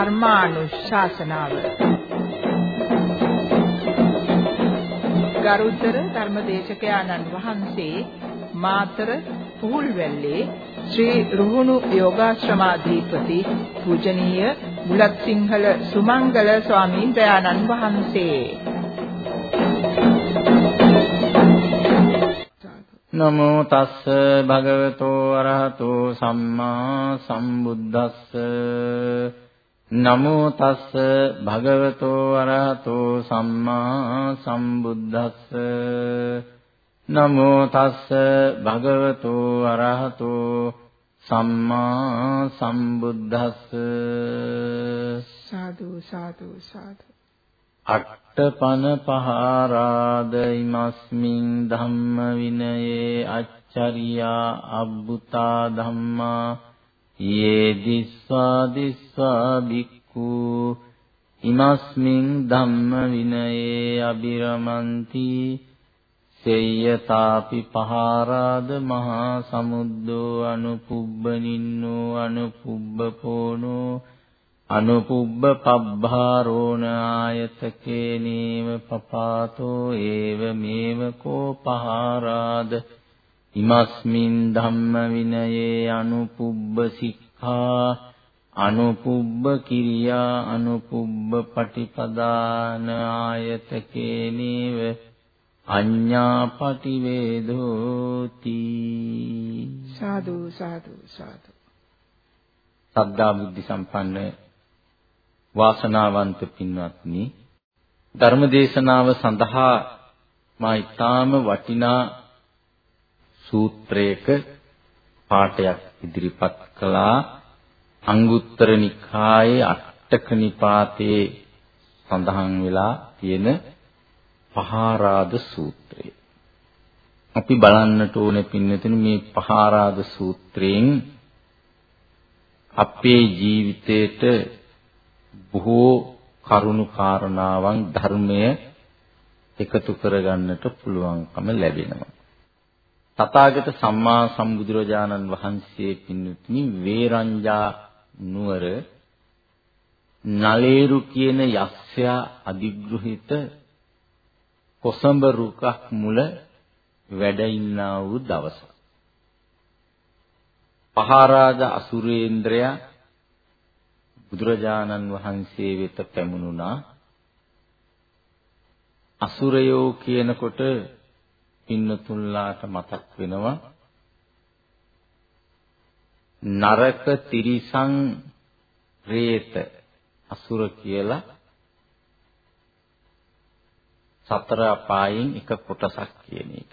ධර්මානුශාසනාව. ගරුතර ධර්මදේශකයාණන් වහන්සේ මාතර පුහුල්වැල්ලේ ශ්‍රී රුහුණු යෝගාශ්‍රමාධිපති පූජනීය බුලත් සිංහල සුමංගල ස්වාමීන් වහන්සේ. නමෝ තස්ස භගවතෝ අරහතෝ සම්මා සම්බුද්දස්ස. නමෝ තස්ස භගවතෝ අරහතෝ සම්මා සම්බුද්දස්ස. නමෝ තස්ස භගවතෝ අරහතෝ සම්මා සම්බුද්දස්ස. සාදු සාදු සාදු. අට්ඨපන පහාරාද ඉමස්මින් ධම්ම විනයේ අච්චරියා අබ්බුතා ධම්මා යේ දිස්වා දිස්වා බික්ඛු ඉමස්මින් ධම්ම විනයේ අබිරමන්ති සේයතාපි පහාරාද මහා සමුද්දෝ අනුපුබ්බ නින්නෝ අනුපුබ්බ පෝනෝ අනුපුබ්බ පබ්බාරෝණ ආයතකේ නේව පපාතෝ ඒව මේව කෝ පහාරාද ඉමස්මින් ධම්ම විනයේ අනුපුබ්බ සික්ඛා අනුපුබ්බ කිරියා අනුපුබ්බ පටිපදාන ආයතකේ නේව අඤ්ඤා පටිවේදෝති සාදු සාදු සාදු. සද්ධා බුද්ධ සම්පන්න වාසනාවන්ත පින්වත්නි ධර්ම දේශනාව සඳහා මා ඊටාම වටිනා සූත්‍රයක පාඩයක් ඉදිරිපත් කළා අංගුත්තර නිකායේ අටක නිපාතේ සඳහන් වෙලා තියෙන පහාරාද සූත්‍රය. අපි බලන්නට ඕනේ පින්නතුනි මේ පහාරාද සූත්‍රයෙන් අපේ ජීවිතේට බොහෝ කරුණු කාරණාවන් ධර්මය එකතු කරගන්නට පුළුවන්කම ලැබෙනවා. තථාගත සම්මා සම්බුදුරජාණන් වහන්සේ පින්තුනි වේරංජා නුවර නලේරු කියන යක්ෂයා අධිග්‍රහිත කොසඹ රුකක් මුල වැඩ ඉන්නා වූ දවස. පහාරාද අසුරේන්ද්‍රයා බුදුරජාණන් වහන්සේ වෙත පැමුණුණා. අසුරයෝ කියනකොට පින්නතුල්ලාට මතක් වෙනවා නරක තිරිසං රේත අසුර කියලා සතර අපායෙන් එක කොටසක් කියන එක.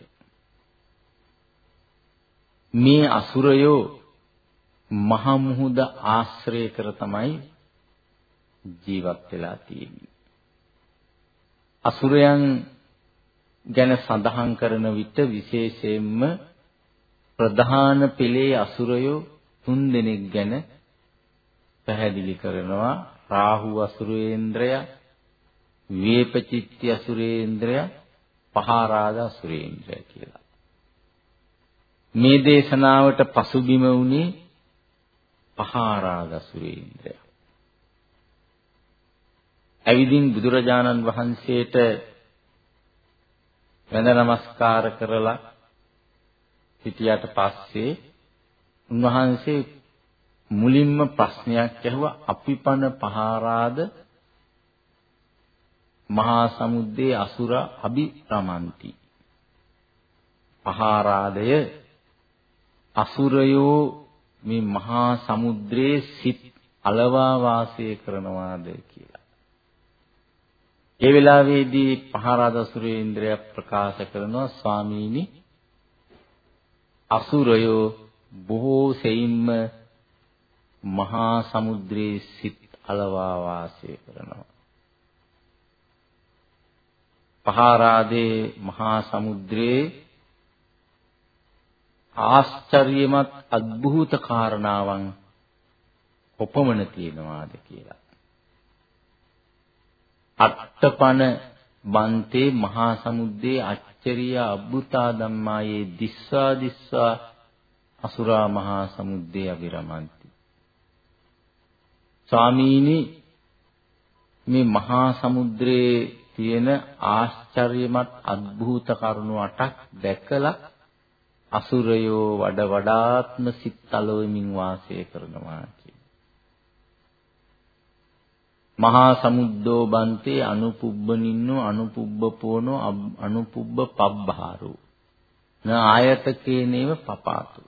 මේ අසුරයෝ මහ මුහුද ආශ්‍රය කර තමයි ජීවත් වෙලා තියෙන්නේ. අසුරයන් ගැන සඳහන් කරන විට විශේෂයෙන්ම ප්‍රධාන පෙළේ අසුරයෝ තුන් දෙනෙක් ගැන පැහැදිලි කරනවා රාහු අසුරේන්ද්‍රය වේපචිත්ති අසුරේන්ද්‍රය පහාරාද අසුරේන්ද්‍රය කියලා. මේ දේශනාවට පසුබිම වුණේ පහාරාද අසුරේන්ද්‍රය. ඇවිදින් බුදුරජාණන් වහන්සේට වැඳ නමස්කාර කරලා සිටියට පස්සේ උන්වහන්සේ මුලින්ම ප්‍රශ්නයක් ඇහුවා අපිපන පහාරාද මහා සමුද්දේ අසුර අභිරමಂತಿ පහාරාදය අසුරයෝ මේ මහා සමුද්‍රයේ සිත් අලවා වාසය කරනවාද කියලා. ඒ වෙලාවේදී පහාරාද අසුරේන්ද්‍රය ප්‍රකාශ කරනවා ස්වාමීනි අසුරයෝ බොහෝ සෙයින්ම මහා සමුද්‍රයේ සිත් අලවා වාසය කරනවා. පහාරාදේ මහා සමුද්‍රයේ ආශ්චර්යමත් අద్භූත කාරණාවන් කොපමණ තියෙනවාද කියලා. අට්ඨපන බන්තේ මහා සමුද්දේ අච්චරිය අබ්බුතා ධම්මායේ දිස්සා දිස්සා අසුරා මහා සමුද්දේ අවිරමන්ති. ස්වාමීනි මේ මහා සමුද්‍රයේ තියෙන ආශ්චර්යමත් අద్භූත කරුණු අටක් දැකලා අසුරයෝ වඩ වඩාත්ම සිත් තලවමින් වාසය කරනවා මහා සමුද්දෝ බන්තේ අනුපුබ්බනින්නෝ අනුපුබ්බපෝනෝ අනුපුබ්බ පබ්බහාරෝ. න ආයතකේනේව පපාතු.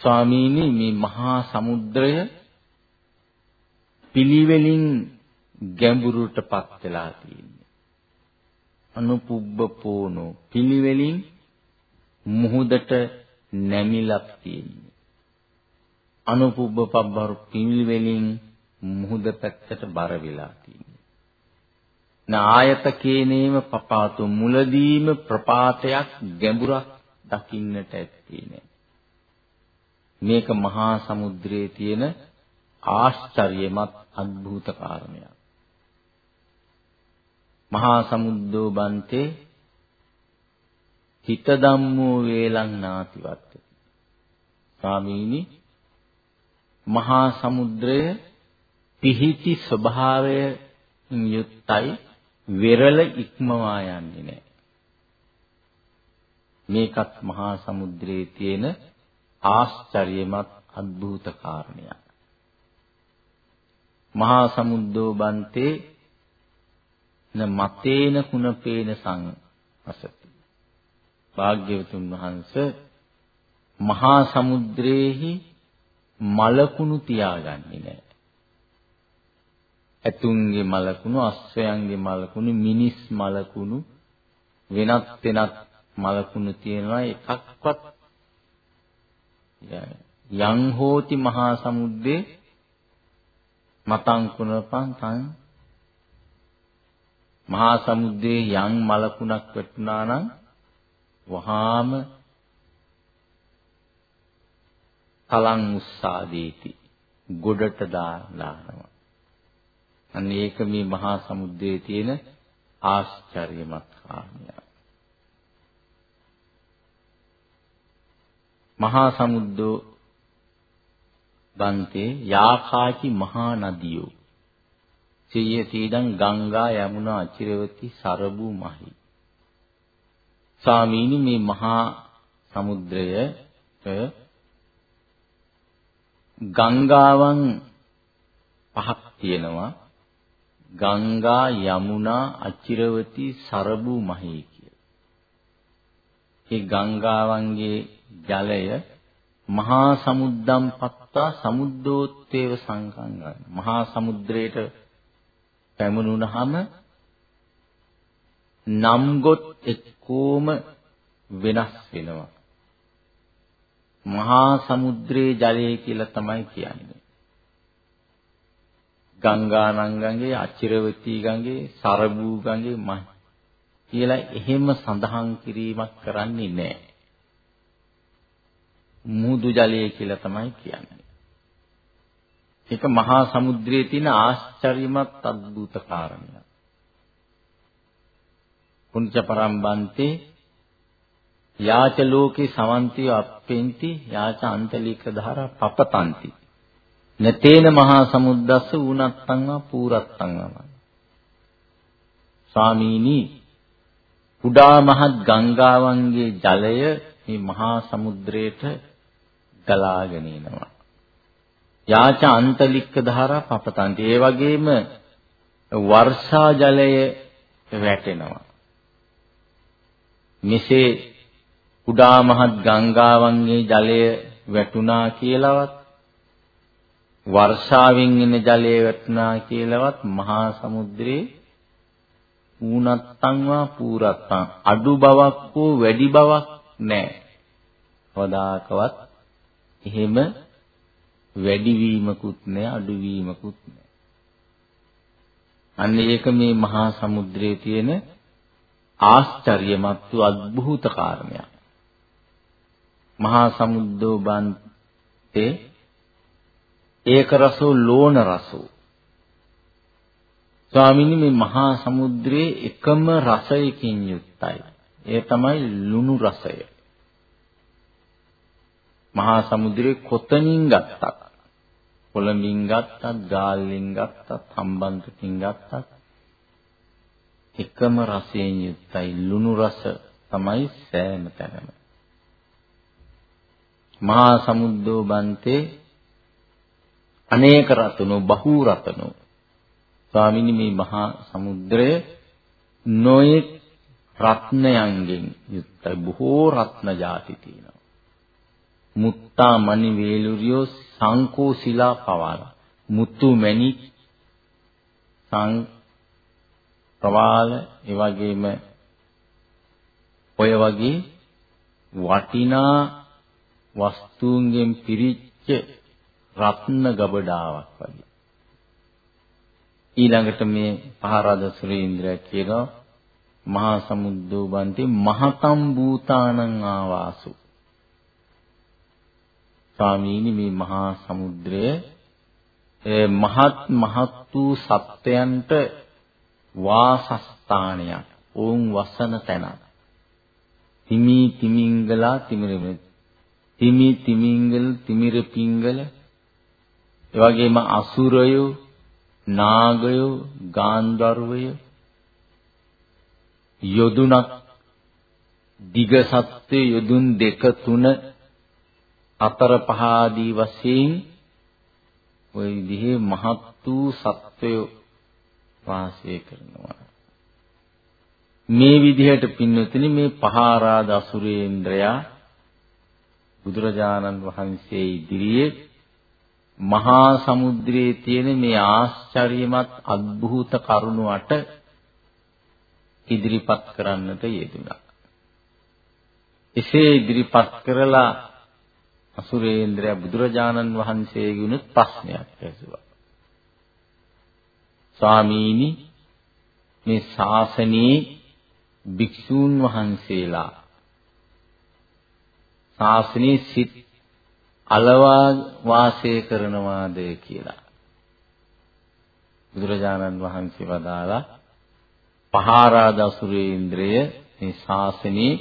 ස්වාමීනි මේ මහා සමුද්‍රය පිළිවෙලින් ගැඹුරටපත් වෙලා තියෙන්නේ. අනුපුබ්බපෝනෝ පිළිවෙලින් මුහුදට නැමිලක් තියෙන්නේ. අනුපුබ්බ පබ්බහාර පිළිවෙලින් මුහුද පැත්තට බර වෙලා තියෙන්නේ. නායතකේනේම පපාතු මුලදීම ප්‍රපාතයක් ගැඹුරක් දකින්නට ඇත්තේ නෑ. මේක මහා සමුද්‍රයේ තියෙන ආශ්චර්යමත් අద్భుත කාරණයක්. මහා සමුද්දෝ බන්තේ හිත ධම්මෝ වේලං නාතිවත්ති. ස්වාමීනි මහා සමුද්‍රය පිහිටි ස්වභාවයෙන් යුක්තයි වෙරළ ඉක්මවා යන්නේ නැහැ. මේකත් මහා සමුද්‍රයේ තියෙන ආශ්චර්යමත් අద్భుත කාරණයක්. මහා සමුද්දෝ බන්තේ න මතේන කුණපේන සං අසති. භාග්‍යවතුන් වහන්සේ මහා සමුද්‍රයේහි මලකුණු තියාගන්නේ නැහැ. ඇතුන්ගේ මලකුණු, අශ්වයන්ගේ මලකුණු, මිනිස් මලකුණු වෙනත් වෙනත් මලකුණු තියෙනවා එකක්වත්. යං හෝති මහා සමුද්දේ මතං කුණපං තං. මහා සමුද්දේ යං මලකුණක් වැටුණා නම් වහාම කලං උස්සාදීති ගොඩට දානවා. අන්න ඒක මේ මහා සමුද්‍රයේ තියෙන ආශ්චර්යමත් කාරණයක්. මහා සමුද්දෝ බන්තේ යාකාචි මහා නදියෝ. සියයතිදං ගංගා යමුනා අචිරවති සරබු මහි. සාමීනි මේ මහා සමුද්‍රය ගංගාවන් පහක් තියෙනවා. ගංගා යමුනා අචිරවති සරබු මහී කියලා. මේ ගංගාවන්ගේ ජලය මහා සමුද්දම් පත්තා සමුද්දෝත්තේව සංකංගන. මහා සමුද්‍රයට පැමුණුනහම නම් ගොත් එක්කෝම වෙනස් වෙනවා. මහා සමුද්‍රයේ ජලය කියලා තමයි කියන්නේ. ගංගානංගගේ අචිරවතී ගංගේ සරබූ ගංගේ මහ කියලා එහෙම සඳහන් කිරීමක් කරන්නේ නැහැ. මුහුදු ජලය කියලා තමයි කියන්නේ. ඒක මහා සමුද්‍රයේ තියෙන ආශ්චර්යමත් අద్భుත කාරණයක්. පුංච පරම්බන්තේ යාච ලෝකේ සමන්තිය අප්පෙන්ති යාච අන්තලික ධාරා පපතන්ති නතේන මහා සමුද්දස්ස ඌනත්තං වා පූරත්තං වා ස්වාමීනි කුඩා මහත් ගංගාවන්ගේ ජලය මේ මහා සමුද්‍රයට ගලාගෙන එනවා. යාච අන්තලික්ක ධාරා පපතන්ති ඒ වගේම වර්ෂා ජලය වැටෙනවා. මෙසේ කුඩා මහත් ගංගාවන්ගේ ජලය වැටුණා කියලාවත් වර්ෂාවෙන් එන ජලය වැටුණා කියලාවත් මහා සමුද්‍රේ ඌනත්තං වා පූරත්තං අඩු බවක් හෝ වැඩි බවක් නැහැ. කවදාකවත් එහෙම වැඩි වීමකුත් නැහැ අඩු වීමකුත් නැහැ. අන්න ඒක මේ මහා සමුද්‍රයේ තියෙන ආශ්චර්යමත් වූ අద్භූත කාරණයක්. මහා සමුද්දෝ බන්තේ ඒක රසෝ ලෝණ රසෝ. ස්වාමීනි මේ මහා සමුද්‍රයේ එකම රසයකින් යුක්තයි. ඒ තමයි ලුණු රසය. මහා සමුද්‍රයේ කොතනින් ගත්තත් කොළඹින් ගත්තත්, ගාල්ලෙන් ගත්තත්, හම්බන්තොටින් ගත්තත් එකම රසයෙන් යුක්තයි ලුණු රස තමයි සෑම තැනම. මහා සමුද්දෝ බන්තේ අනේක රතනෝ බහූ රතනෝ. ස්වාමීනි මේ මහා සමුද්‍රය නොයෙක් රත්නයන්ගෙන් යුක්තයි. බොහෝ රත්න ಜಾති තියෙනවා. මුත්තා මණි වේලුරියෝ සංකෝ ශිලා පවාල. මුතු මැණික් සං ප්‍රවාල ඒ වගේම ඔය වගේ වටිනා වස්තුන්ගෙන් පිරිච්ච රත්න ගබඩාවක් වගේ. ඊළඟට මේ පහරද සුරේන්ද්‍රය කියනවා මහා සමුද්දෝබන්ති මහතම් භූතානං ආවාසු. ස්වාමීනි මේ මහා සමුද්‍රය මහත් මහත් වූ සත්වයන්ට වාසස්ථානයක් ඕන් වසන තැනක්. තිමි තිමිංගලා තිමිරෙමෙ තිමි තිමිංගල තිමිර පිංගල එවැගේම අසුරයෝ නාගයෝ ගාන්ධර්වය යොදුනක් දිග සත්‍ය යොදුන් දෙක තුන හතර පහ ආදී වශයෙන් ওই විදිහේ මහත් වූ සත්වයෝ වාසය කරනවා. මේ විදිහට පින්නතුනි මේ පහාරාද අසුරේන්ද්‍රයා බුදුරජාණන් වහන්සේ ඉදිරියේ මහා සමුද්‍රයේ තියෙන මේ ආශ්චර්යමත් අద్භූත කරුණු අට ඉදිරිපත් කරන්නට යෙදුණා. එසේ ඉදිරිපත් කරලා අසුරේන්ද්‍රයා බුදුරජාණන් වහන්සේගෙන් ප්‍රශ්නයක් ඇසුවා. ස්වාමීනි මේ ශාසනයේ භික්ෂූන් වහන්සේලා ශාසනයේ සිත් අලවා වාසය කරනවාද කියලා. බුදුරජාණන් වහන්සේ වදාලා පහාරාද අසුරේන්ද්‍රය මේ ශාසනයේ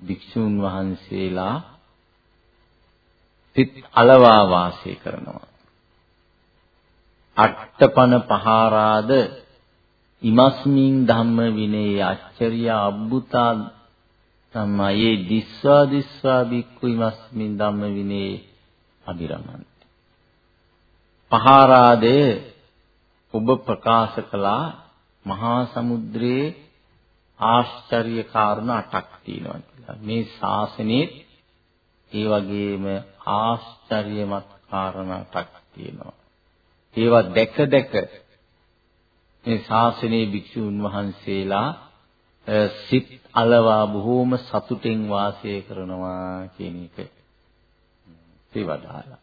භික්ෂූන් වහන්සේලා සිත් අලවා වාසය කරනවා. අට්ඨපන පහාරාද ඉමස්මින් ධම්ම විනේ අච්චරිය අබ්බුතා සම්මයේ දිස්වා දිස්වා බික්කු ඉමස්මින් ධම්ම විනේ අබිරමන්ති. පහාරාදේ ඔබ ප්‍රකාශ කළා මහා සමුද්‍රයේ ආශ්චර්ය කාරණා අටක් තියෙනවා කියලා. මේ ශාසනයේ ඒ වගේම ආශ්චර්යමත් කාරණා අටක් තියෙනවා. ඒවා දැක දැක මේ ශාසනයේ භික්ෂුන් වහන්සේලා සිත් අලවා බොහෝම සතුටෙන් වාසය කරනවා කියන එක පිවදාලා.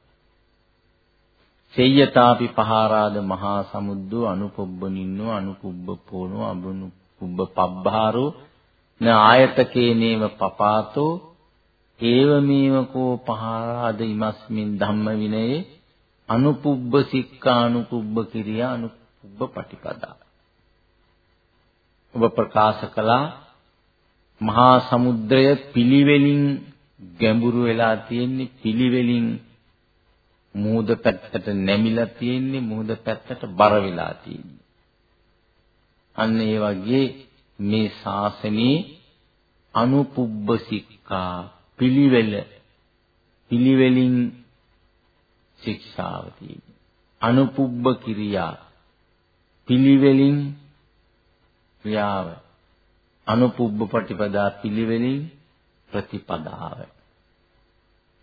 සෙය්‍යතාපි පහාරාද මහා සමුද්දෝ අනුපොබ්බනින්නෝ අනුකුබ්බපෝනෝ අබුනුකුබ්බ පබ්බාරෝ න ආයතකේනේව පපාතෝ ඒව මේවකෝ පහාරාද ඉමස්මින් ධම්ම විනයේ අනුපුබ්බ සික්ඛා අනුපුබ්බ කිරියා අනුපුබ්බ පටිපදා ඔබ ප්‍රකාශ කළා මහා සමුද්‍රය පිළිවෙලින් ගැඹුරු වෙලා තියෙන්නේ පිළිවෙලින් මුහුද පැත්තට නැමිලා තියෙන්නේ මුහුද පැත්තට බර වෙලා තියෙන්නේ. අන්න ඒ වගේ මේ ශාසනයේ අනුපුබ්බ සික්ඛා පිළිවෙල පිළිවෙලින් ශික්ෂාව තියෙන්නේ. අනුපුබ්බ කිරියා පිළිවෙලින් ක්‍රියාව අනුපුබ්බ ප්‍රතිපදා පිළිවෙලින් ප්‍රතිපදාව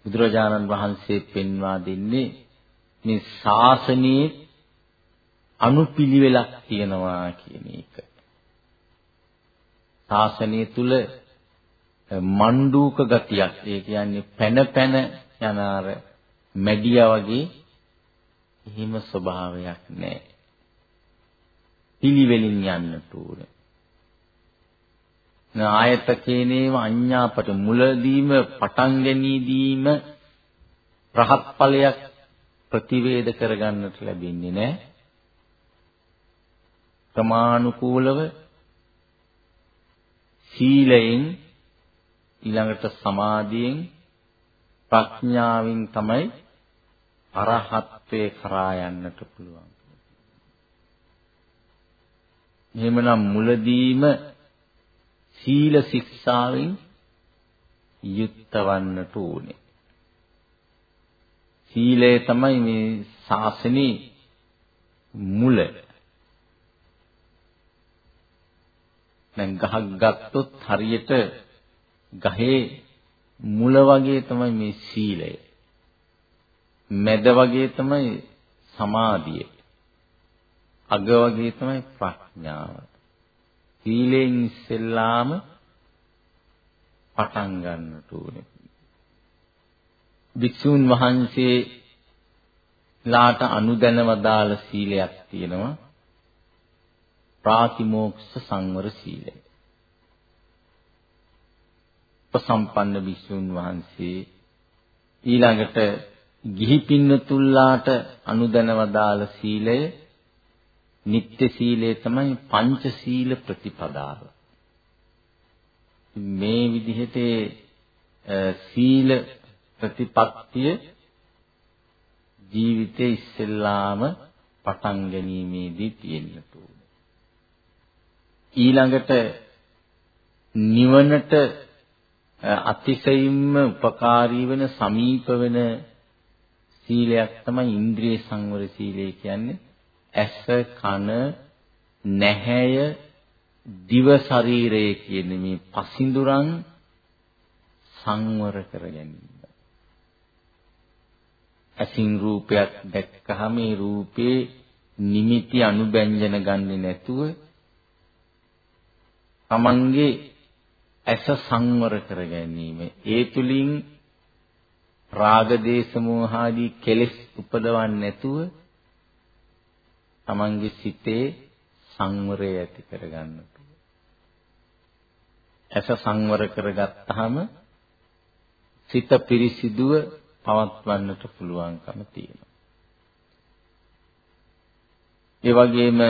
බුදුරජාණන් වහන්සේ පෙන්වා දෙන්නේ මේ ශාසනයේ අනුපිළිවෙලක් තියෙනවා කියන එක. ශාසනය තුල මණ්ඩූක ගතියක් ඒ කියන්නේ පැන පැන යන අර මැඩියා වගේ එහෙම ස්වභාවයක් නැහැ. පිළිවෙලින් යන්නට ඕනේ. ආයතකේනේව අඤ්ඤාපට මුලදීම පටන් ගැනීමදීම රහත් ඵලයක් ප්‍රතිවේද කරගන්නට ලැබෙන්නේ නැහැ. ප්‍රමාණිකූලව සීලයෙන් ඊළඟට සමාධියෙන් ප්‍රඥාවෙන් තමයි අරහත්ත්වේ කරා යන්නට පුළුවන්. එහෙමනම් මුලදීම සීල ශික්ෂාවෙන් යුක්තවන්නට ඕනේ. සීලය තමයි මේ ශාසනේ මුල. දැන් ගහක් ගත්තොත් හරියට ගහේ මුල වගේ තමයි මේ සීලය. මැද වගේ තමයි සමාධිය. අග වගේ තමයි ප්‍රඥාව. සීලෙන් ඉස්සෙල්ලාම පටන් ගන්නට ඕනේ. භික්ෂුන් වහන්සේ ලාට අනුදැන වදාළ සීලයක් තියෙනවා. ප්‍රාතිමෝක්ෂ සංවර සීලය. උපසම්පන්න භික්ෂුන් වහන්සේ ඊළඟට ගිහි පින්නතුල්ලාට අනුදැන වදාළ සීලය නිත්‍ය සීලය තමයි පංච සීල ප්‍රතිපදාව. මේ විදිහට සීල ප්‍රතිපත්තිය ජීවිතේ ඉස්සෙල්ලාම පටන් ගැනීමේදී තියෙන්නට ඕන. ඊළඟට නිවනට අතිශයින්ම උපකාරී වෙන සමීප වෙන සීලයක් තමයි ඉන්ද්‍රිය සංවර සීලය කියන්නේ. ඇස කන නැහැය දිව ශරීරය කියන මේ පසින්දුරන් සංවර කර ගැනීම. ඇසින් රූපයක් දැක්කහම ඒ රූපේ නිමිති අනුබැංජන ගන්නේ නැතුව තමන්ගේ ඇස සංවර කර ගැනීම. ඒ තුලින් රාග දේශ මොහ ආදී කෙලෙස් උපදවන්නේ නැතුව තමන්ගේ සිතේ සංවරය ඇති කරගන්න ඇස සංවර කරගත්තාම සිත පිරිසිදුව පවත්වන්නට පුළුවන්කම තියෙනවා. ඒ වගේම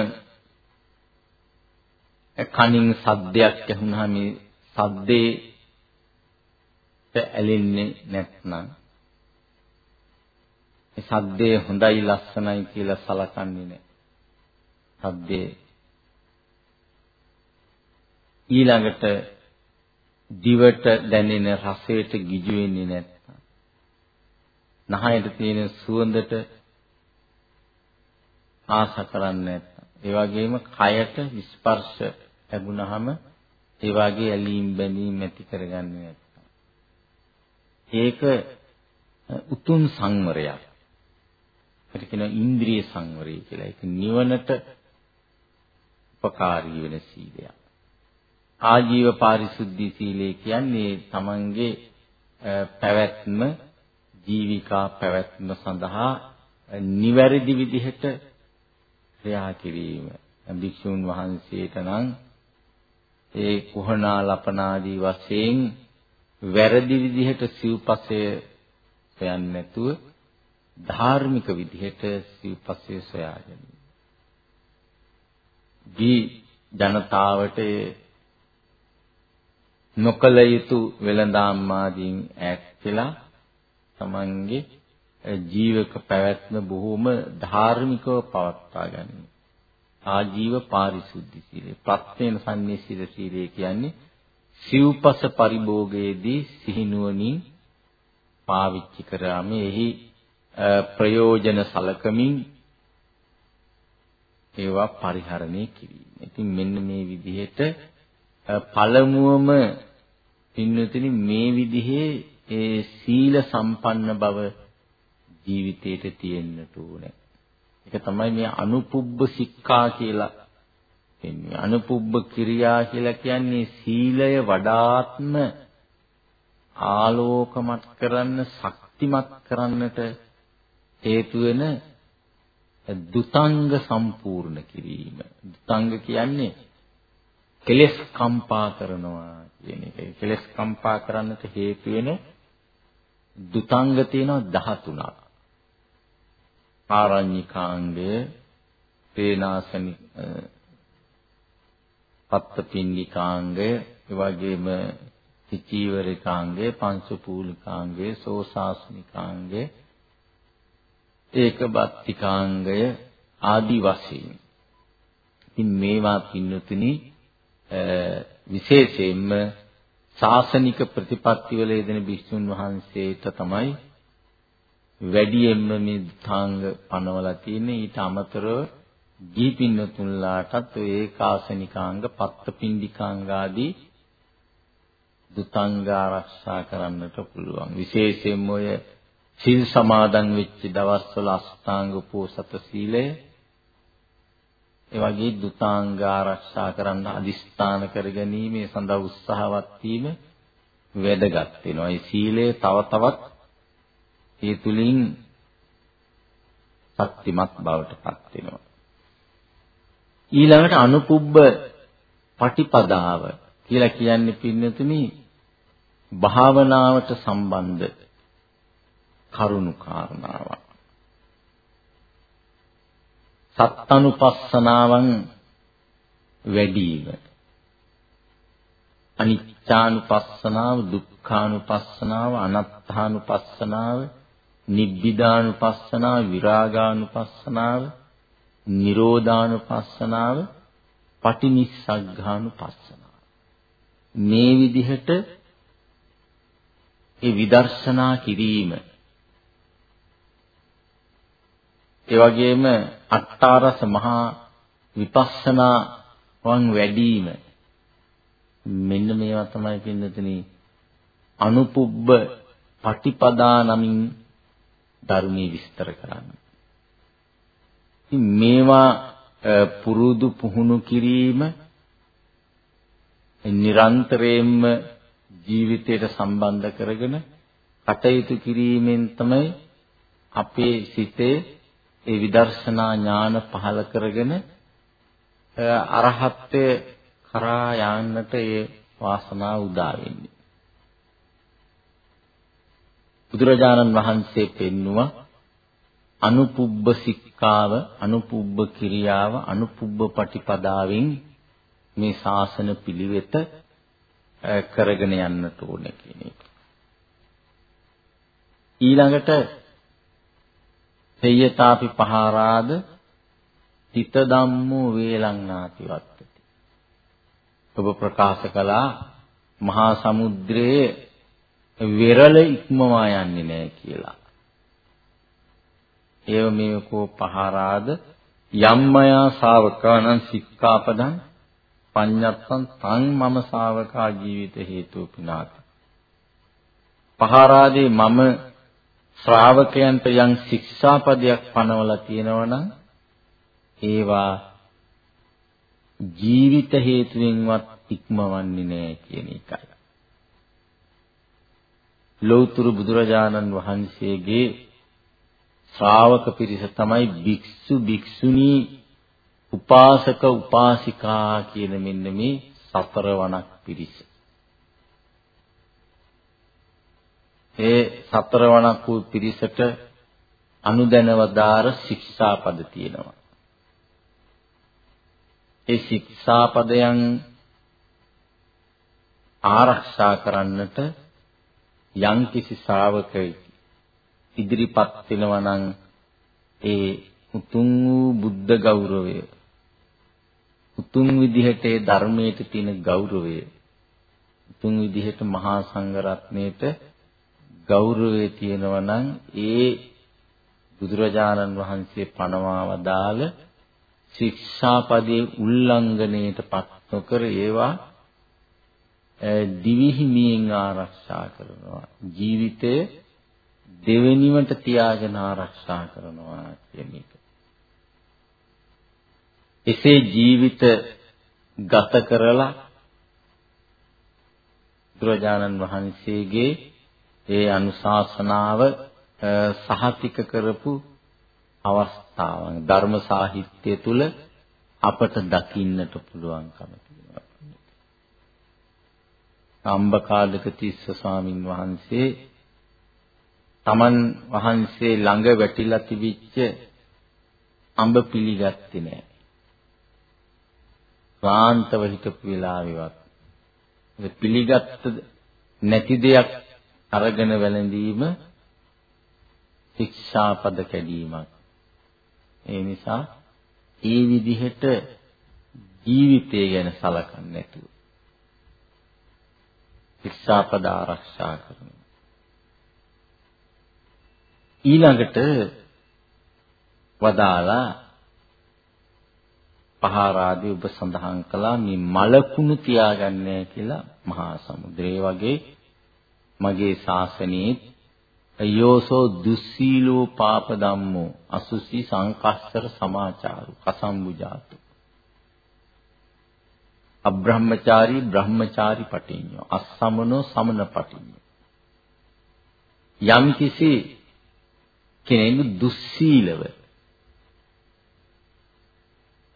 කනින් සද්දයක් ඇහුනහම මේ සද්දේට ඇලෙන්නේ නැත්නම් මේ සද්දේ හොඳයි ලස්සනයි කියලා සලකන්නේ නැහැ. සද්දේ ඊළඟට දිවට දැනෙන රසයට ගිජු වෙන්නේ නැත්නම් නහයට තියෙන සුවඳට ආස කරන්නේ නැත්නම් ඒ වගේම කයට ස්පර්ශ ලැබුණාම ඒ වාගේ ඇලීම් බැඳීම් ඇති කරගන්නේ නැත්නම් ඒක උතුම් සංවරයක්. ඒකට කියනවා ඉන්ද්‍රිය සංවරය කියලා. ඒක නිවනට උපකාරී වෙන සීලයක්. ආජීව පාරිශුද්ධි සීලය කියන්නේ තමන්ගේ පැවැත්ම ජීවිකා පැවැත්ම සඳහා නිවැරදි විදිහට ක්‍රියා කිරීම. භික්ෂුන් වහන්සේට නම් ඒ කුහනා ලපනාදී වශයෙන් වැරදි විදිහට සිව්පසය සොයන්නේ නැතුව ධාර්මික විදිහට සිව්පසය සොයා ගැනීම. දී ජනතාවට නොකල යුතු වෙළඳාම් ආදීන් ඈත් වෙලා තමන්ගේ ජීවක පැවැත්ම බොහොම ධාර්මිකව පවත්වා ගන්න. ආජීව පාරිශුද්ධ සීලය. ප්‍රත්‍යේන සම්නිසිත සීලය කියන්නේ සිව්පස පරිභෝගයේදී සිහිනුවණින් පාවිච්චි කරාම එහි ප්‍රයෝජන සලකමින් ඒවා පරිහරණය කිරීම. ඉතින් මෙන්න මේ විදිහට පළමුවම පින්නතුනි මේ විදිහේ ඒ සීල සම්පන්න බව ජීවිතේට තියෙන්නට ඕනේ. ඒක තමයි මේ අනුපුබ්බ සික්ඛා කියලා කියන්නේ. අනුපුබ්බ ක්‍රියා කියලා කියන්නේ සීලය වඩාත්ම ආලෝකමත් කරන්න, ශක්තිමත් කරන්නට හේතු වෙන දුතංග සම්පූර්ණ කිරීම. දුතංග කියන්නේ කෙලස් කම්පා කරනවා කියන එක. කෙලස් කම්පා කරන්නට හේතු වෙන දුතංග තියෙනවා 13ක්. ආරඤ්‍යකාංගය, පේනාසනි පත්තපින්නිකාංගය, ඒ වගේම සිචීවරිකාංගය, පංසුපූලිකාංගය, සෝසාසනිකාංගය ඒකබත්තිකාංගය ආදි වශයෙන්. ඉතින් මේවා පින්නතුනි විශේෂයෙන්ම ශාසනික ප්‍රතිපත්ති වල යෙදෙන භික්ෂුන් වහන්සේට තමයි වැඩියෙන්ම මේ ධාංග පනවලා තියෙන්නේ ඊට අමතරව ගිහි පින්නතුන්ලාටත් ඔය ඒකාසනිකාංග පත්තපිණ්ඩිකාංග ආදී දුතංග ආරක්ෂා කරන්නට පුළුවන් විශේෂයෙන්ම ඔය සිල් සමාදන් වෙච්ච දවස්වල අෂ්ටාංග උපෝසත සීලය ඒ වගේ දුතාංග ආරක්ෂා කරන්න අදිස්ථාන කරගැනීමේ සඳහා උත්සාහවත් වීම වැදගත් වෙනවා. ඒ සීලය තව තවත් ඒ තුලින් ශක්තිමත් බවට පත් වෙනවා. ඊළඟට අනුපුබ්බ පටිපදාව කියලා කියන්නේ පින්නතුනි භාවනාවට සම්බන්ධ කරුණු කාරණාවක්. සත්තනුපස්සනාවන් වැඩිම අනිච්චානුපස්සනාව දුක්ඛානුපස්සනාව අනාත්තානුපස්සනාව නිබ්බිදානුපස්සනාව විරාගානුපස්සනාව නිරෝධානුපස්සනාව පටිනිස්සග්ගානුපස්සනාව මේ විදිහට ඒ විදර්ශනා කිරීම ඒ වගේම අට්ඨාරස මහා විපස්සනා වන් වැඩිම මෙන්න මේවා තමයි පින්නතනේ අනුපුබ්බ පටිපදා නමින් ධර්මයේ විස්තර කරන්නේ. ඉතින් මේවා පුරුදු පුහුණු කිරීම නිරන්තරයෙන්ම ජීවිතයට සම්බන්ධ කරගෙන කටයුතු කිරීමෙන් තමයි අපේ සිතේ ඒ විදර්ශනා ඥාන පහල කරගෙන අරහත්ත්වය කරා යන්නට ඒ වාසනාව උදා වෙන්නේ. බුදුරජාණන් වහන්සේ පෙන්නවා අනුපුබ්බ සික්ඛාව අනුපුබ්බ කිරියාව අනුපුබ්බ පටිපදාවෙන් මේ ශාසන පිළිවෙත කරගෙන යන්නට ඕනේ කියන එක. ඊළඟට තෙය්‍යතාපි පහාරාද තිත ධම්මෝ වේලංනාති වත්තති. ඔබ ප්‍රකාශ කළා මහා සමුද්‍රයේ වෙරළ ඉක්මවා යන්නේ නැහැ කියලා. ඒව මේකෝ පහාරාද යම්මයා ශාවකානං සික්ඛාපදං පඤ්ඤත්තං තං මම ශාවකා ජීවිත හේතු පිනාති. පහාරාදී මම ශ්‍රාවකයන්ට යම් ශික්ෂාපදයක් පනවලා තියෙනවා නම් ඒවා ජීවිත හේතුවෙන්වත් ඉක්මවන්නේ නැහැ කියන එකයි. ලෞතර බුදුරජාණන් වහන්සේගේ ශ්‍රාවක පිරිස තමයි භික්ෂු භික්ෂුණී උපාසක උපාසිකා කියන මෙන්න මේ සතර වණක් පිරිස. ඒ සතරවණක් වූ පිරිසට අනුදැනවදාර ශික්ෂාපද තියෙනවා. ඒ ශික්ෂාපදයන් ආරක්ෂා කරන්නට යම්කිසි ශ්‍රාවකෙක් ඉදිරිපත් වෙනවා නම් ඒ උතුම් වූ බුද්ධ ගෞරවය උතුම් විදිහට ඒ ධර්මයට තියෙන ගෞරවය උතුම් විදිහට මහා සංඝ රත්නයේට ගෞරවය තියෙනවා නම් ඒ බුදුරජාණන් වහන්සේ පනවා වදාළ ශික්ෂාපදයේ උල්ලංඝනයට පත් නොකර ඒවා දිවිහිමියෙන් ආරක්ෂා කරනවා ජීවිතය දෙවෙනිවට තියාගෙන ආරක්ෂා කරනවා කියන එක. එසේ ජීවිත ගත කරලා බුදුරජාණන් වහන්සේගේ ඒ අනුශාසනාව සහතික කරපු අවස්ථාවන් ධර්ම සාහිත්‍ය තුල අපට දකින්නට පුළුවන්කම තියෙනවා. අම්බකාලක තිස්ස ස්වාමින් වහන්සේ තමන් වහන්සේ ළඟ වැටිලා තිබිච්ච අඹ පිළිගත්තේ නැහැ. ක්ලාන්තව හිටපු වෙලාවෙවත් පිළිගත්ත නැති දෙයක් අරගෙන වැළඳීම ශික්ෂාපද කැඩීමක්. ඒ නිසා ඒ විදිහට ජීවිතය ගැන සලකන්නේ නැතුව ශික්ෂාපද ආරක්ෂා කරනවා. ඊළඟට වදාලා පහාරාදී ඔබ සඳහන් කළා මේ මලකුණු තියාගන්නේ කියලා මහා සමුද්‍රය වගේ මගේ ශාසනයේ යෝසෝ දුස්සීලෝ පාප ධම්මෝ අසුසි සංකස්සර සමාචාරු කසම්බුජාතු. අබ්‍රහ්මචාරී බ්‍රහ්මචාරී පටිඤ්ඤෝ අස්සමනෝ සමන පටිඤ්ඤෝ. යම් කිසි කෙනෙකු දුස්සීලව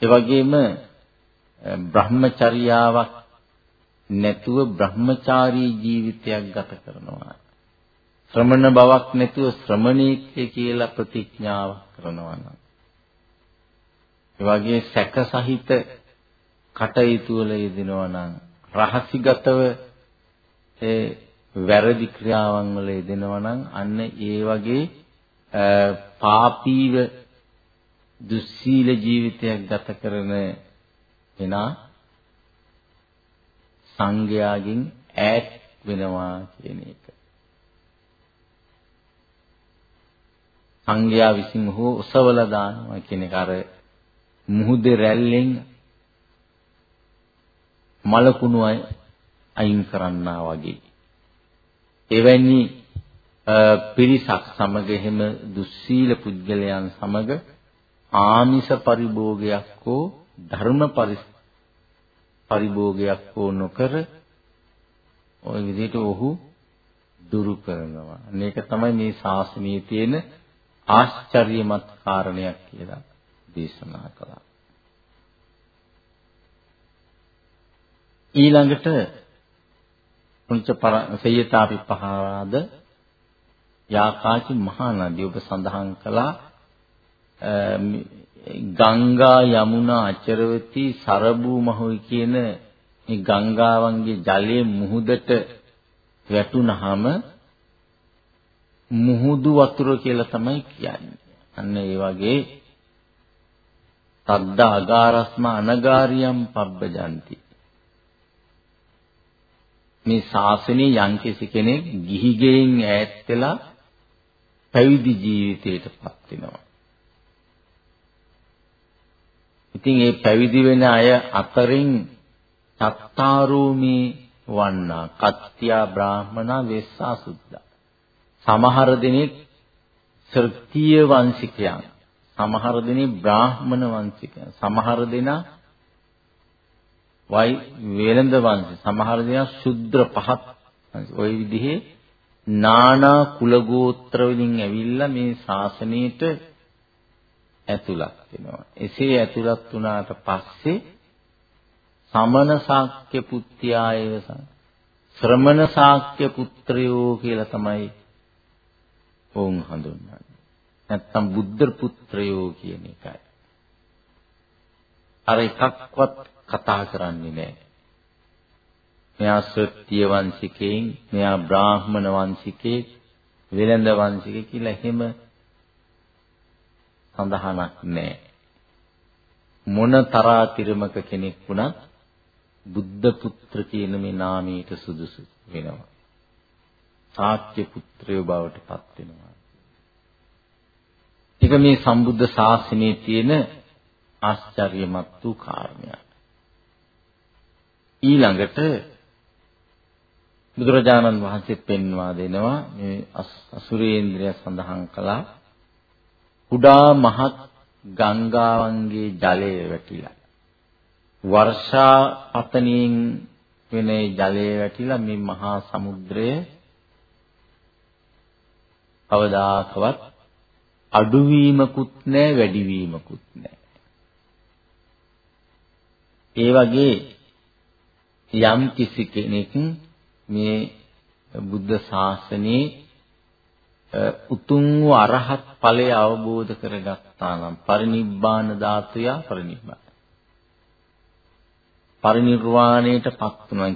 ඒ වගේම බ්‍රහ්මචර්යාවක් නැතුව බ්‍රහ්මචාරී ජීවිතයක් ගත කරනවා. ශ්‍රමණ බවක් නැතුව ශ්‍රමණීක කියලා ප්‍රතිඥාවක් කරනවා නම්. ඒ වගේ සැක සහිත කටයුතු වල යෙදෙනවා නම් රහසිගතව ඒ වැරදි ක්‍රියාවන් වල යෙදෙනවා නම් අන්න ඒ වගේ පාපීව දුස්සීල ජීවිතයක් ගත කරන එනා සංඝයාගෙන් ඈත් වෙනවා කියන එක. සංඝයා විසින් හෝ ඔසවලා දානවා කියන එක අර මුහුදේ රැල්ලෙන් මලකුණු අයින් කරන්නා වගේ. එවැනි පිරිසක් සමග එහෙම දුස්සීල පුද්ගලයන් සමග ආමිෂ පරිභෝගයක් හෝ ධර්ම පරිභෝගයක් හෝ නොකර ওই විදිහට ඔහු දුරු කරනවා. මේක තමයි මේ ශාසනයේ තියෙන ආශ්චර්යමත් කාරණයක් කියලා දේශනා කළා. ඊළඟට පුංච සේයතාපි පහරාද යාකාචි මහා නදී ඔබ සඳහන් කළා ගංගා යමුනා අචරවති සරබූ මහොයි කියන මේ ගංගාවන්ගේ ජලය මුහුදට වැටුනහම මුහුදු වතුර කියලා තමයි කියන්නේ. අන්න ඒ වගේ තද්ද අගාරස්ම අනගාරියම් පබ්බජಂತಿ. මේ ශාසනයේ යම්කිසි කෙනෙක් ගිහි ගෙයින් ඈත් වෙලා පැවිදි ජීවිතයටපත් වෙනවා. ඉතින් ඒ පැවිදි වෙන අය අතරින් සත්තාරූමි වන්නා කත්ත්‍යා බ්‍රාහමනා වෙස්සා සුද්ධා. සමහර දිනෙක ශ්‍රත්‍රීය වංශිකයන් සමහර දිනේ බ්‍රාහමණ වංශිකයන් සමහර දෙනා වයි වේලඳ වංශ සමහර දෙනා ශුද්‍ර පහත් ওই විදිහේ නානා කුල ගෝත්‍ර වලින් ඇවිල්ලා මේ ශාසනයට ඇතුළත් වෙනවා. එසේ ඇතුළත් වුණාට පස්සේ සමන ශාක්‍ය පුත්‍යායව ශ්‍රමණ ශාක්‍ය පුත්‍රයෝ කියලා තමයි වුන් හඳුන්වන්නේ. නැත්තම් බුද්ධ පුත්‍රයෝ කියන එකයි. අර එකක්වත් කතා කරන්නේ නැහැ. මෙයා ශ්‍රත්‍ය වංශිකයෙන්, මෙයා බ්‍රාහ්මණ වංශිකේ, වෙළඳ වංශිකේ කියලා එහෙම සඳහනක් නැහැ. මොන තරාතිරමක කෙනෙක් වුණත් බුද්ධ පුත්‍ර කියන මේ නාමයට සුදුසු වෙනවා. සාක්‍ය පුත්‍රයෝ බවට පත් වෙනවා. ඒක මේ සම්බුද්ධ ශාසනයේ තියෙන ආශ්චර්යමත් වූ කාරණයක්. ඊළඟට බුදුරජාණන් වහන්සේ පෙන්වා දෙනවා මේ අසුරේන්ද්‍රය සඳහන් කළා කුඩා මහත් ගංගාවන්ගේ ජලය වැටිලා වර්ෂා පතනින් වෙන ජලය වැටිලා මේ මහා සමුද්‍රය කවදාකවත් අඩුවීමකුත් නැහැ වැඩිවීමකුත් නැහැ. ඒ වගේ යම් කිසි කෙනෙක් මේ බුද්ධ ශාසනයේ උතුම් වූ අරහත් ඵලය අවබෝධ කරගත්තා නම් පරිනිබ්බාන ධාතුය පරිනිබ්බාන. පරිනිර්වාණයටපත් වුණා.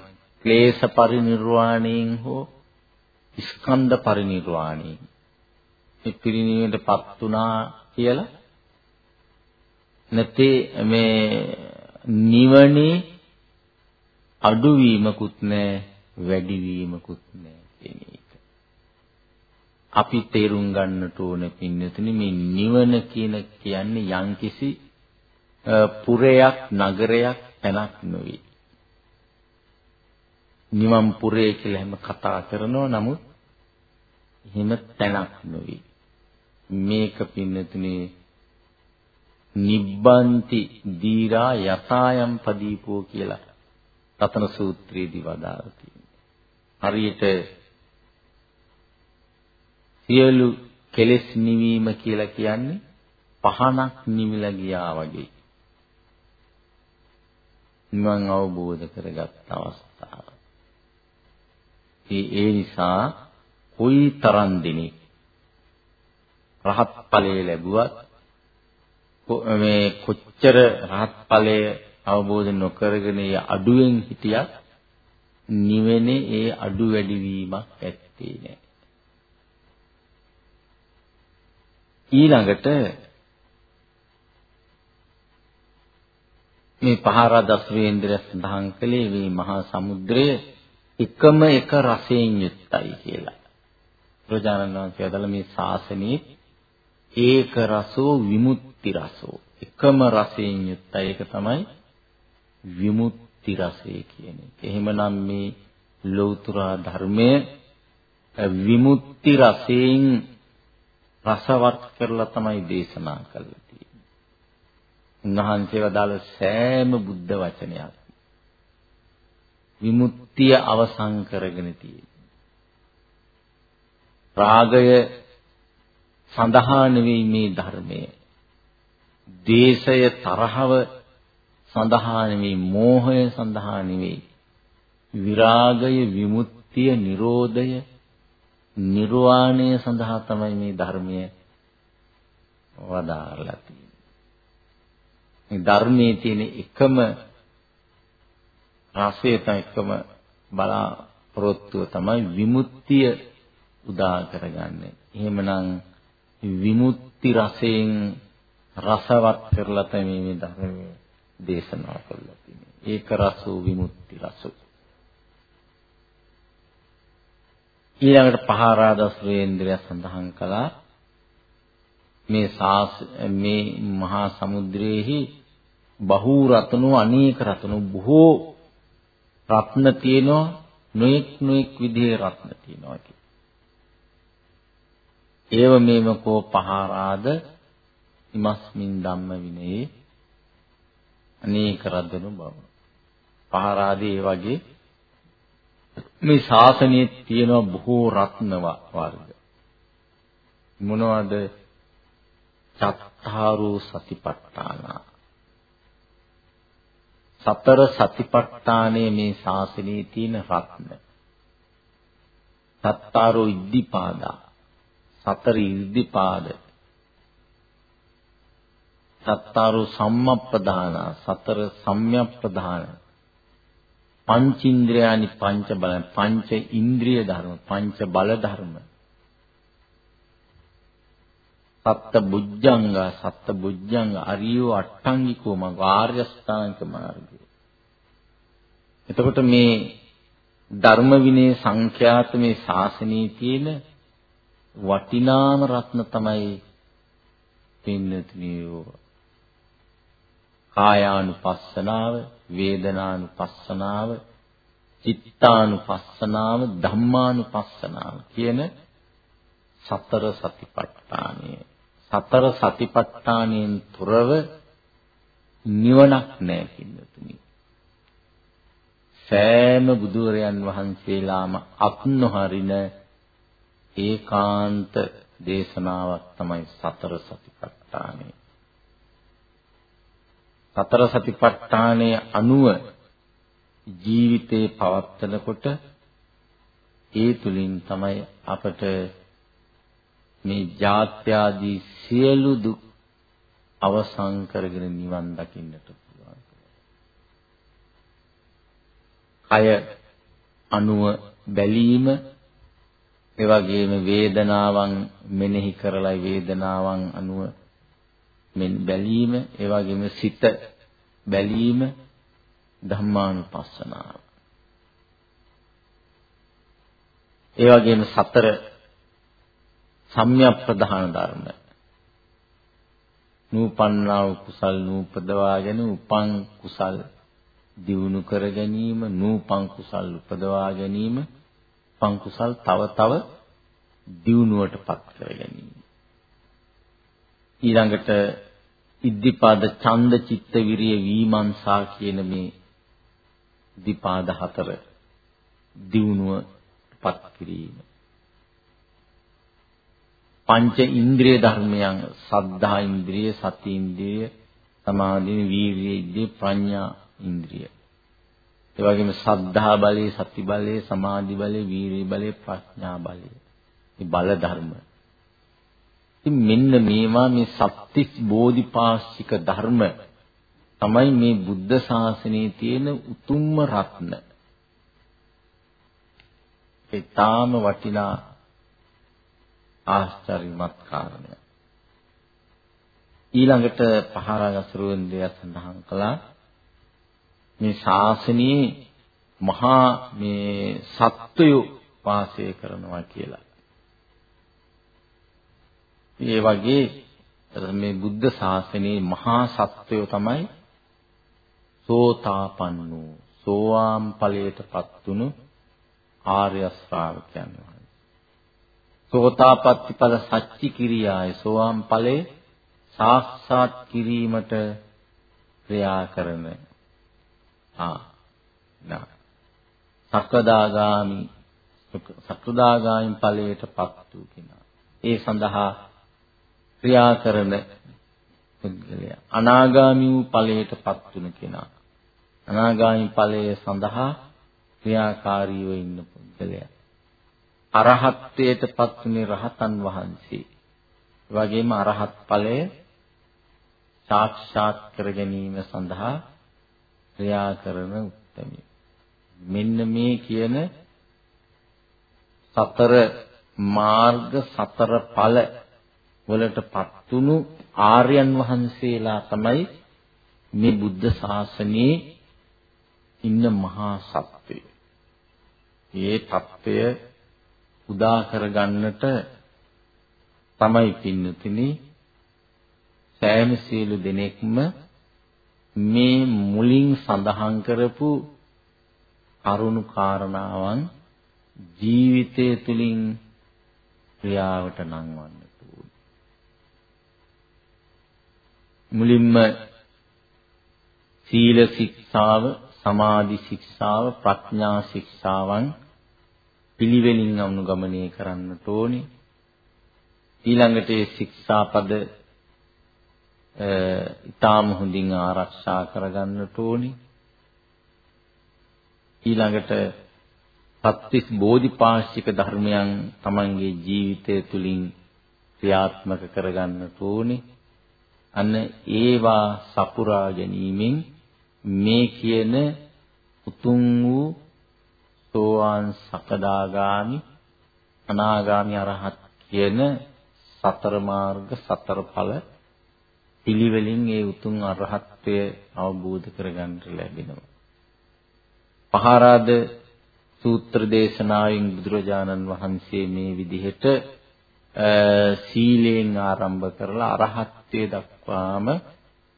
ක්ලේශ පරිනිර්වාණයෙන් හෝ ස්කන්ධ පරිනිර්වාණයෙන්. මේ පිරිණිවීමටපත් වුණා කියලා නැතේ මේ නිවනේ අඩුවීමකුත් නැහැ වැඩිවීමකුත් නැහැ කියන එක. අපි තේරුම් ගන්නට ඕන පින්නතුනි මේ නිවන කියන කියන්නේ යම්කිසි පුරයක් නගරයක් තැනක් නෙවෙයි. නිවන් පුරය කියලා හැම කතා කරනවා නමුත් එහෙම තැනක් නෙවෙයි. මේක පින්නතුනි නිබ්බන්ති දීරා යසායම් පදීපෝ කියලා රතන සූත්‍රයේදී වදාළා තියෙනවා. හරියට සියලු කෙලෙස් නිවීම කියලා කියන්නේ පහනක් නිවිලා ගියා වගේ. නිවන් අවබෝධ කරගත් අවස්ථාව. ඒ නිසා කොයි තරම් දිනේ රහත් ඵලය ලැබුවත් මේ කොච්චර රහත් ඵලය අවබෝධ නොකරගෙන ඒ අඩුවෙන් හිටියත් නිවෙන්නේ ඒ අඩු වැඩි වීමක් ඇත්තේ නෑ. ඊළඟට මේ පහරා දස්වේන්ද්‍රය සඳහන් කළේ මේ මහා සමුද්‍රය එකම එක රසයෙන් යුක්තයි කියලා. ප්‍රජානන වහන්සේ අදලා මේ ශාසනයේ ඒක රසෝ විමුක්ති රසෝ එකම රසයෙන් යුක්තයි ඒක තමයි විමුක්ති රසය කියන එක. එහෙමනම් මේ ලෞතර ධර්මය විමුක්ති රසයෙන් රසවත් කරලා තමයි දේශනා කළේ. උන්වහන්සේ වදාළ සෑම බුද්ධ වචනයක් විමුක්තිය අවසන් කරගෙන තියෙනවා. රාගය සඳහා නෙවෙයි මේ ධර්මය. දේශය තරහව සඳහා නෙවෙයි මෝහය සඳහා නෙවෙයි. විරාගය විමුක්තිය නිරෝධය නිර්වාණය සඳහා තමයි මේ ධර්මය වදාරලා තියෙන්නේ. මේ ධර්මයේ තියෙන එකම රසය තමයි එකම බලාපොරොත්තුව තමයි විමුක්තිය උදා කරගන්නේ. එහෙමනම් විමුක්ති රසයෙන් රසවත් කරලා තමයි මේ ධර්මයේ දේශනා කළා තියෙන්නේ. ඒක රසෝ විමුක්ති රසෝ. ඊළඟට පහරාදස් වේන්ද්‍රය සඳහන් කළා මේ සාස් මේ මහා සමුද්‍රයේහි බහූ රත්නෝ අනේක රත්නෝ බොහෝ රත්න තියෙනවා නොඑක් නොඑක් විදිහේ රත්න තියෙනවා කියලා. ඒව මේම කෝ පහරාද ඉමස්මින් ධම්ම විනේ අනේක රත්නු බව. පහරාදී ඒ වගේ මේ ශාසනයේ තියෙන බොහෝ රත්න වර්ග. මොනවද? චත්තාරෝ සතිපට්ඨානා සතර සතිපට්ඨානයේ මේ ශාසනයේ තියෙන රත්න. සත්තාරෝ ඉද්ධිපාදා. සතර ඉද්ධිපාද. සත්තාරෝ සම්මප්පදාන. සතර සම්‍යප්පදාන. පංචින්ද්‍රයානි පංච බල පංච ඉන්ද්‍රිය ධර්ම පංච බල ධර්ම සත්ත බුද්ධංග සත්ත බුද්ධංග අරියෝ අට්ටංගිකෝ මග ආර්ය ශ්‍රාංක මාර්ගය. එතකොට මේ ධර්ම විනය සංඛ්‍යාත මේ ශාසනයේ තියෙන වටිනාම රත්න තමයි පින්නතුනියෝ කායානුපස්සනාව වේදනානුපස්සනාව චිත්තානුපස්සනාව ධම්මානුපස්සනාව කියන සතර සතිපට්ඨානය සතර සතිපට්ඨානයෙන් තොරව නිවනක් නැහැ පින්නතුනි. සෑම බුදුරයන් වහන්සේලාම අත් නොහරින ඒකාන්ත දේශනාවක් තමයි සතර සතිපට්ඨානය. සතර සතිපට්ඨානයේ අනුව ජීවිතේ පවත්වනකොට ඒ තුලින් තමයි අපට මේ ජාත්‍යාදී සියලු දුක් අවසන් කරගෙන නිවන් දකින්නට පුළුවන්. කය අනුව බැලීම ඒ වගේම වේදනාවන් මෙනෙහි කරලා වේදනාවන් අනුව මෙන් බැලීම ඒ වගේම සිත බැලීම ධම්මානුපස්සනාව. ඒ වගේම සතර සම්‍යක් ප්‍රධාන ධර්ම. නූපන්නා වූ කුසල් නූපදවාගෙන උපං කුසල් දියුණු කර ගැනීම නූපං කුසල් උපදවා ගැනීම පං කුසල් තව තව දියුණුවටපත් කර ගැනීම. ඊළඟට ඉද්ධිපාද ඡන්ද චිත්ත විරිය වීමංසා කියන මේ ඉද්ධිපාද හතර දියුණුවපත් කිරීම. පංච ඉන්ද්‍රිය ධර්මයන් සද්ධා ඉන්ද්‍රිය සති ඉන්ද්‍රිය සමාධි වීර්ය ඉන්ද්‍රිය ප්‍රඥා ඉන්ද්‍රිය. ඒ වගේම සද්ධා බලය සති බලය සමාධි බලය වීර්ය බලය ප්‍රඥා බලය. මේ බල ධර්ම. ඉතින් මෙන්න මේවා මේ සත්‍තිස් බෝධිපාශික ධර්ම තමයි මේ බුද්ධ ශාසනයේ තියෙන උතුම්ම රත්න. ඒ තාම වටිනා ආශ්චර්යමත් කාරණය. ඊළඟට පහරගසරුවෙන් දෙයක් සඳහන් කළා මේ ශාසනයේ මහා මේ සත්වය වාසය කරනවා කියලා. ඒ වගේ මේ බුද්ධ ශාසනයේ මහා සත්වය තමයි සෝතාපන්නෝ සෝවාන් ඵලයටපත් වුණු ආර්ය ශ්‍රාවකයන් වහන්සේ. සෝතාපට්ටි ඵල සච්චි කිරියාය සෝවාන් ඵලේ සාක්ෂාත් කිරීමට ක්‍රියා කරන ආ නා සක්‍රදාගාමි සක්‍රදාගාමි ඵලයටපත් වූ කෙනා. ඒ සඳහා ක්‍රියා කරන පුද්ගලයා. අනාගාමී වූ ඵලයටපත් වුණ කෙනා. අනාගාමී ඵලය සඳහා ක්‍රියාකාරීව ඉන්න පුද්ගලයා. අරහත්ත්වයටපත් වුණේ රහතන් වහන්සේ. වගේම අරහත් ඵලය සාක්ෂාත් කර ගැනීම සඳහා ක්‍රියා කරන උත්මය මෙන්න මේ කියන සතර මාර්ග සතර ඵල වලටපත් වුණු ආර්යයන් වහන්සේලා තමයි මේ බුද්ධ ශාසනයේ ඉන්න මහා සත්‍යය. මේ தත්ත්වය උදා කරගන්නට තමයි පින්නතිනි සෑම සියලු දෙනෙක්ම මේ මුලින් සඳහන් කරපු අරුණු කාරණාවන් ජීවිතය තුළින් ක්‍රියාවට නංවන්න. මුලින්ම සීල ශික්ෂාව, සමාධි ශික්ෂාව, ප්‍රඥා ශික්ෂාවන් පිළිවෙලින් අනුගමනය කරන්නට ඕනේ. ඊළඟට ඒ ශික්ෂාපද ඊටාම හොඳින් ආරක්ෂා කරගන්නට ඕනේ. ඊළඟට සත්‍විස් බෝධිපාශික ධර්මයන් තමන්ගේ ජීවිතය තුළින් ක්‍රියාත්මක කරගන්නට ඕනේ. අන්න ඒවා සපුරා ගැනීමෙන් මේ කියන උතුම් වූ සෝවාන් සකදාගාමි අනාගාමි අරහත් කියන සතර මාර්ග සතර ඵල පිළිවෙලින් ඒ උතුම් අරහත්ත්වය අවබෝධ කරගන්න ලැබෙනවා. පහරාද සූත්‍ර දේශනාවෙන් බුදුරජාණන් වහන්සේ මේ විදිහට සීලයෙන් ආරම්භ කරලා අරහත්ත්වයට දක්වාම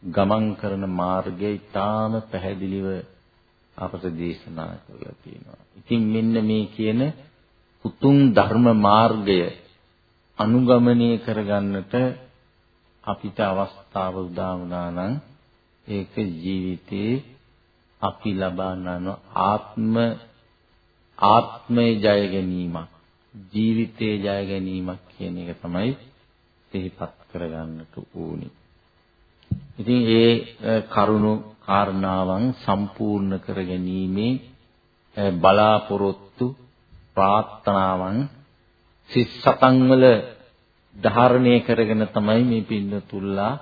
ගමන් කරන මාර්ගය ඊටාම පැහැදිලිව අපට දේශනා කරලා තියෙනවා. ඉතින් මෙන්න මේ කියන උතුම් ධර්ම මාර්ගය අනුගමනය කරගන්නට අපිට අවස්ථාව උදා වුණා නම් ඒක ජීවිතේ අපි ලබන ආත්ම ආත්මය ජය ගැනීමක් ජීවිතේ ජය ගැනීමක් කියන එක තමයි සිහිපත් කරගන්නට ඕනි. ඉතින් ඒ කරුණු කාරණාවන් සම්පූර්ණ කර ගැනීමේ බලාපොරොත්තු ප්‍රාර්ථනාවන් සිත් සතන් වල ධාරණය කරගෙන තමයි මේ පින්නතුල්ලා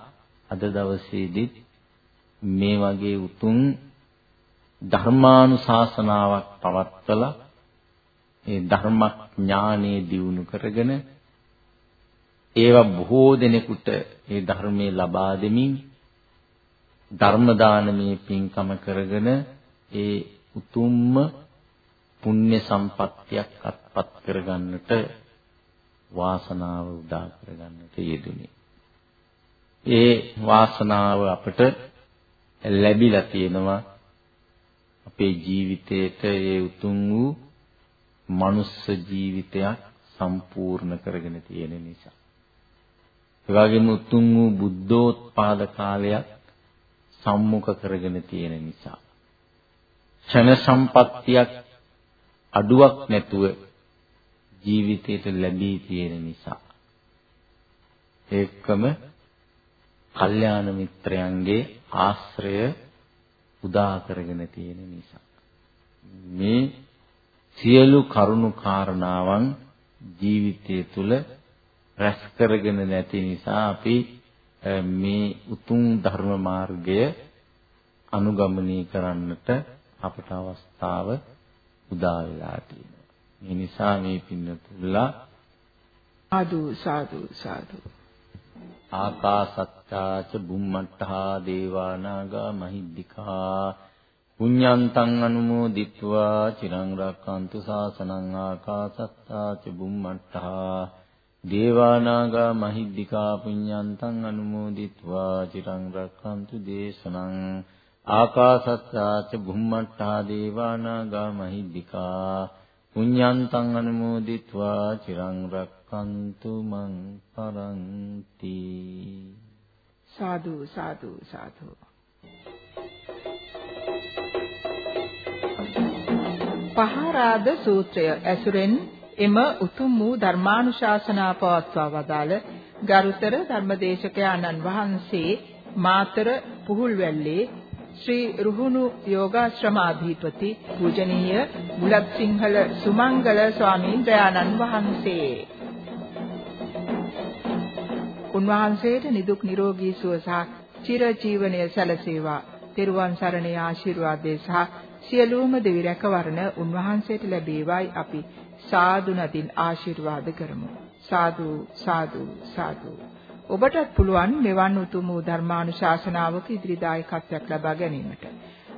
අද දවසේදී මේ වගේ උතුම් ධර්මානුශාසනාවක් පවත්වලා ඒ ධර්මඥානෙ දියුණු කරගෙන ඒවා බොහෝ දෙනෙකුට ඒ ධර්මයේ ලබා දෙමින් ධර්ම දානමේ පින්කම කරගෙන ඒ උතුම්ම පුණ්‍ය සම්පත්තියක් අත්පත් කරගන්නට වාසනාව උදා කරගන්නට යෙදුනේ. ඒ වාසනාව අපට ලැබිලා තියෙනවා අපේ ජීවිතයට ඒ උතුම් වූ මනුස්ස ජීවිතයක් සම්පූර්ණ කරගෙන තියෙන නිසා. ඒ වගේම උතුම් වූ බුද්ධෝත්පාද කාලයක් සම්මුඛ කරගෙන තියෙන නිසා. ක්ෂණ සම්පත්තියක් අඩුවක් නැතුව ජීවිතයට ලැබී තියෙන නිසා. ඒකම කල්යාණ මිත්‍රයන්ගේ ආශ්‍රය උදා කරගෙන තියෙන නිසා. මේ සියලු කරුණු කාරණාවන් ජීවිතය තුළ රැස් කරගෙන නැති නිසා අපි මේ උතුම් ධර්ම මාර්ගය අනුගමනය කරන්නට අපට අවස්ථාව උදා වෙලා තියෙනවා. මේ නිසා මේ පින්නතුල්ලා සාදු සාදු සාදු ආකාසත්තාච බුම්මට්ඨා දේවානාගා මහිද්దికා පුඤ්ඤන්තං අනුමෝදිත්වා චිරං රක්칸තු සාසනං ආකාසත්තා ච බුම්මට්ඨා දේවානාග මහිද්దికා පුඤ්ඤන්තං අනුමෝදිත්වා චිරං රක්칸තු දේශනං ආකාසත්තා ච බුම්මට්ඨා දේවානාග මහිද්దికා පුඤ්ඤන්තං අනුමෝදිත්වා චිරං රක්칸තු රක්කන්තු මං පරන්ති සාදු සාදු සාදු. පහරාද සූත්‍රය ඇසුරෙන් එම උතුම් වූ ධර්මානුශාසනා පවත්වා වදාළ ගරුතර ධර්මදේශක ආනන් වහන්සේ මාතර පුහුල්වැල්ලේ ශ්‍රී රුහුණු යෝගාශ්‍රමාධිපති පූජනීය බුලත් සිංහල සුමංගල ස්වාමීන් වහන්සේ උන්වහන්සේට නිදුක් නිරෝගී සුව සහ චිර ජීවනයේ සැලසේවා. තෙරුවන් සරණේ ආශිර්වාදේ සහ සියලුම දෙවි රැකවරණ උන්වහන්සේට ලැබේවායි අපි සාදු නදින් ආශිර්වාද කරමු. සාදු සාදු සාදු. ඔබටත් පුළුවන් මෙවන් උතුම් වූ ධර්මානුශාසනාවක ඉදිරි දායකත්වයක් ලබා ගැනීමට.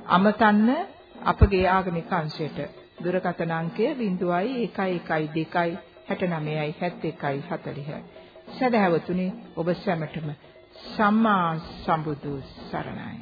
අමතන්න අපගේ ආගමික අංශයට දුරකථන අංකය 0112 69යි 71යි 40. සදහැවතුනි ඔබ සැමටම සම්මා සම්බුදු සරණයි